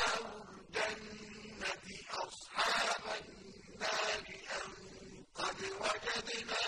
أصحاب الجنة أصحاب النار أن قد وجدنا